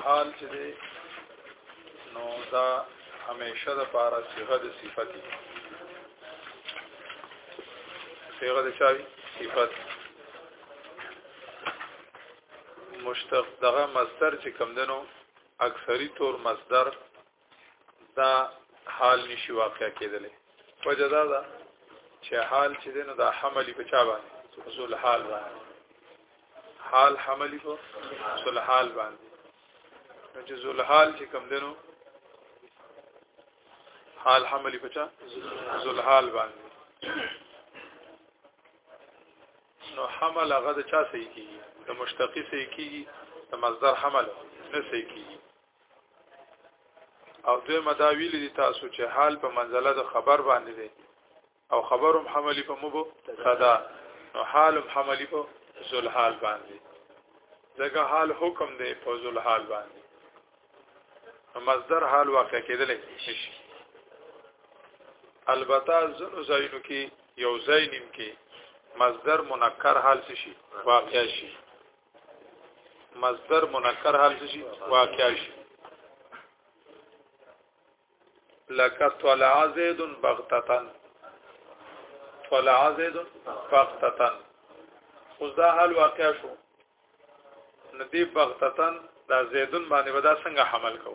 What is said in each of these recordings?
حال چې دی نو دا همیشه د پاره صيغه د صفت دي صيغه د چاوي صفت مشتق دغه مصدر چې کم دنو اکثری طور مصدر دا حال نشي واقع کېدلی وجه دا ده چې حال چې دی نو دا حملي په چا باندې حصول حال باندې حال حملي په حصول حال باندې نو چې ذل حال چې کم دی نو حال حملي په چا ذل حال باندې نو حمل هغه د چا صحیح کیږي د مشتقي صحیح کیږي د مصدر حمل نه صحیح کیږي او دوی مداویل دي تاسو چې حال په منزله د خبر باندې دي او خبرم حملی په مبو صدا نو حالم حملی په ذل حال باندې ځکه حال حکم دی په ذل حال باندې مصدر حال واقع کېدل شي البته زنو زینو کې یو زینم کې مصدر منکر حال شي واقع شي مصدر منکر حال شي واقع شي لکه طلع زید بغتتن طلع زید بغتتن خو دا حال واقع شو ندی بغتتن دا زیدون باندې ودا څنګه حمل کو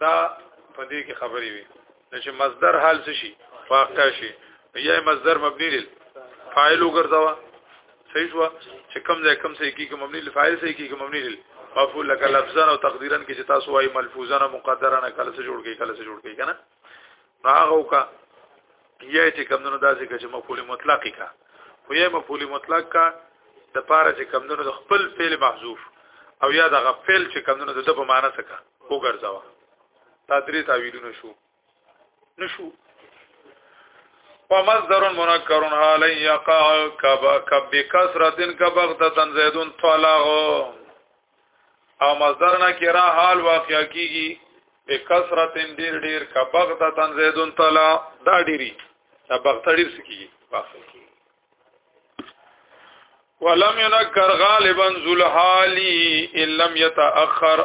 دا په دې کې خبرې وي چې مصدر حال څه شي واقع شي یا مصدر مبني لل فاعل وګرځوا صحیح شو چې کم ځای کم څه کې مبني لل فاعل څه کې مبني لل مفعول لك لفظا او تقديرا کې چې تاسو وايي ملفوظا مقدرا کله څه جوړ کې کله څه جوړ کې کنه هغه وکا یې چې کمونو داسې کې چې مفعول مطلق کا خو یې مفعول مطلق کا د پاره چې کمونو د خپل فعل محذوف او یا د غفل چې کمونو د په معنی څخه وګرځاوه تا درې تعویلونه شو نشو ومصدر منکر حال یقع کب کب بکثرت کبغتن زیدون طلغ او مصدر نه کرا حال واقع کیږي په کثرت ډیر ډیر کا بغته تن زیدون تعالی دا ډیری دا بغته ډیر سکی واقع کیږي ولم ينكر غالبا ذل حالي ان لم يتاخر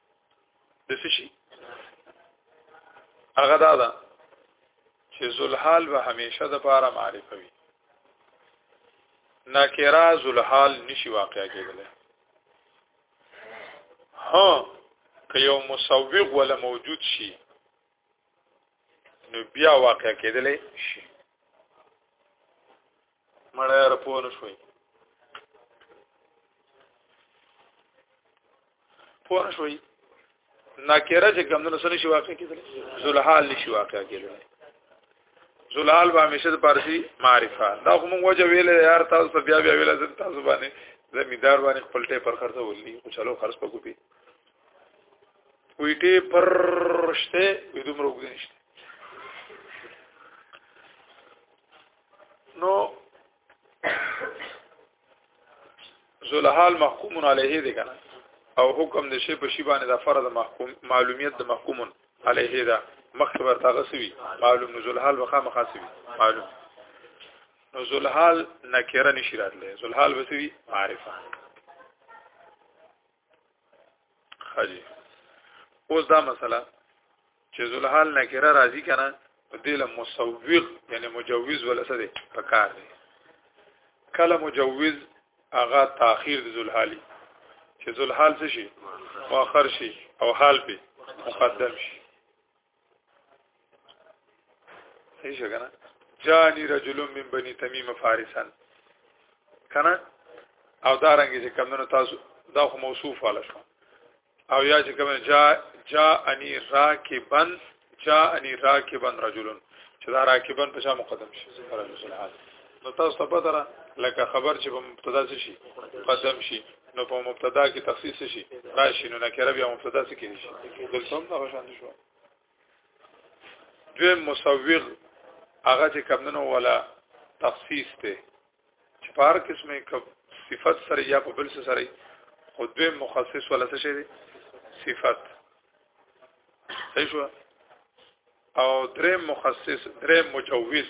د څه شي هغه دا ده چې ذوالحال به همیشه د پاره معرفه وي نکرا ذوالحال نشي واقع کېدلی ها که یو مسوق ولا موجود شي نو بیا واقع کېدلی شي مړه یاره پوه نه شوي پوه نه شوي ناکره چې کمونه سره شي واقع کېدل ذلحال نشي واقع کېدل ذلحال به همیشه د پارسی معرفه دا خو موږ وجه ویل یار تاسو بیا بیا ویل زم تاسو باندې زمیدار باندې خپل ټې پر خرڅه ولي خو چلو خرڅ پکو پی ویټه پر شته دومره وګدنشته نو زلحال محکوم علیه دی کنه او حکم د شی په شی باندې د فرض محکوم معلومیت د محکوم علیه دا مخکې ورته غسوي معلوم نزول حال وخا مخاسوي معلوم نزول حال نکره نشی راتله نزول حال وسوي معرفه خاجي اوس دا مسله چې ذلحال نکره راضی کنه دله مسوغ یعنی مجوز ولا څه دی پکار دی کله مجوز اغا تاخير د ذلحالي چې ذلحال څه شي مؤخر شي او حال به مقدم شي صحیح څنګه جانی رجل من بني تمیم فارسن کنه او دا رنګ چې کمونو تاسو دا خو موصوف والا شو او یا چې کوم جا جا انی راکبن جا انی راکبن رجلن چې دا راکبن په شا مقدم شي نو تاسو ته پته را لکه خبر چې په مبتدا څه شي قدم شي نو په مبتدا کې تخصیص شي راشي نو نکره بیا مبتدا څه کېږي شي دلته هم هغه شان شو دوی مسوغ هغه چې کمندنو ولا تخصیص ته چې په هر قسمه کب صفت سره یا په بل سره خو دوی مخصص ولا څه شي صفت صحیح شو او درې مخصص درې مجوز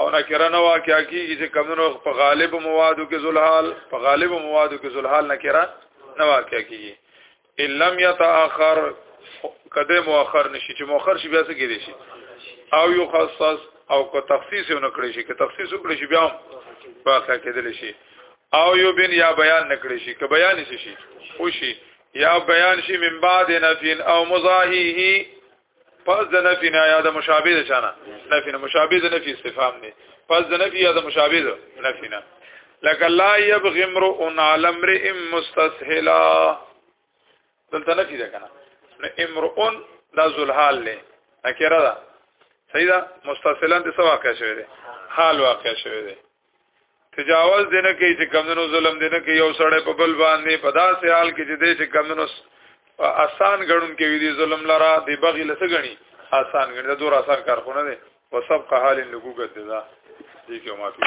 او نکره نه واقع کیږي چې کمونو په غالب موادو کې ذلحال په غالب موادو کې ذلحال نکره نه واقع کیږي ان لم يتاخر کده مؤخر نشي چې مؤخر شي بیا څه کېږي شي او یو خاص او کو تخصیص نه کړی شي که تخصیص وکړي شي بیا واقع کېدل شي او یو بن یا بیان نکړي شي که بیان شي شي او شي یا بیان شي من بعد نفین او مزاحیه پس د نفی نه یا د مشابه د چانه نفی نه مشابه د نفی استفهام نه پس د نفی یا د مشابه د نفی نه لکه لا یبغی امرؤ علی امرئ مستسهلا دلته نفی ده کنه نو امرؤ دا ذلحال نه اکیرا ده صحیح ده مستسهلا د سوا کې شوی دی حال واقع شوی دی تجاوز دینه کوي چې کمونو ظلم دینه کوي یو سړی په بل باندې په داسې حال کې چې دې چې کمونو آسان غړون کې وی دي ظلم لرا دی بغي لسه غني آسان غني دا دور آسان کار خونه دي وسب قهال لګوګت ده دي کې ماتو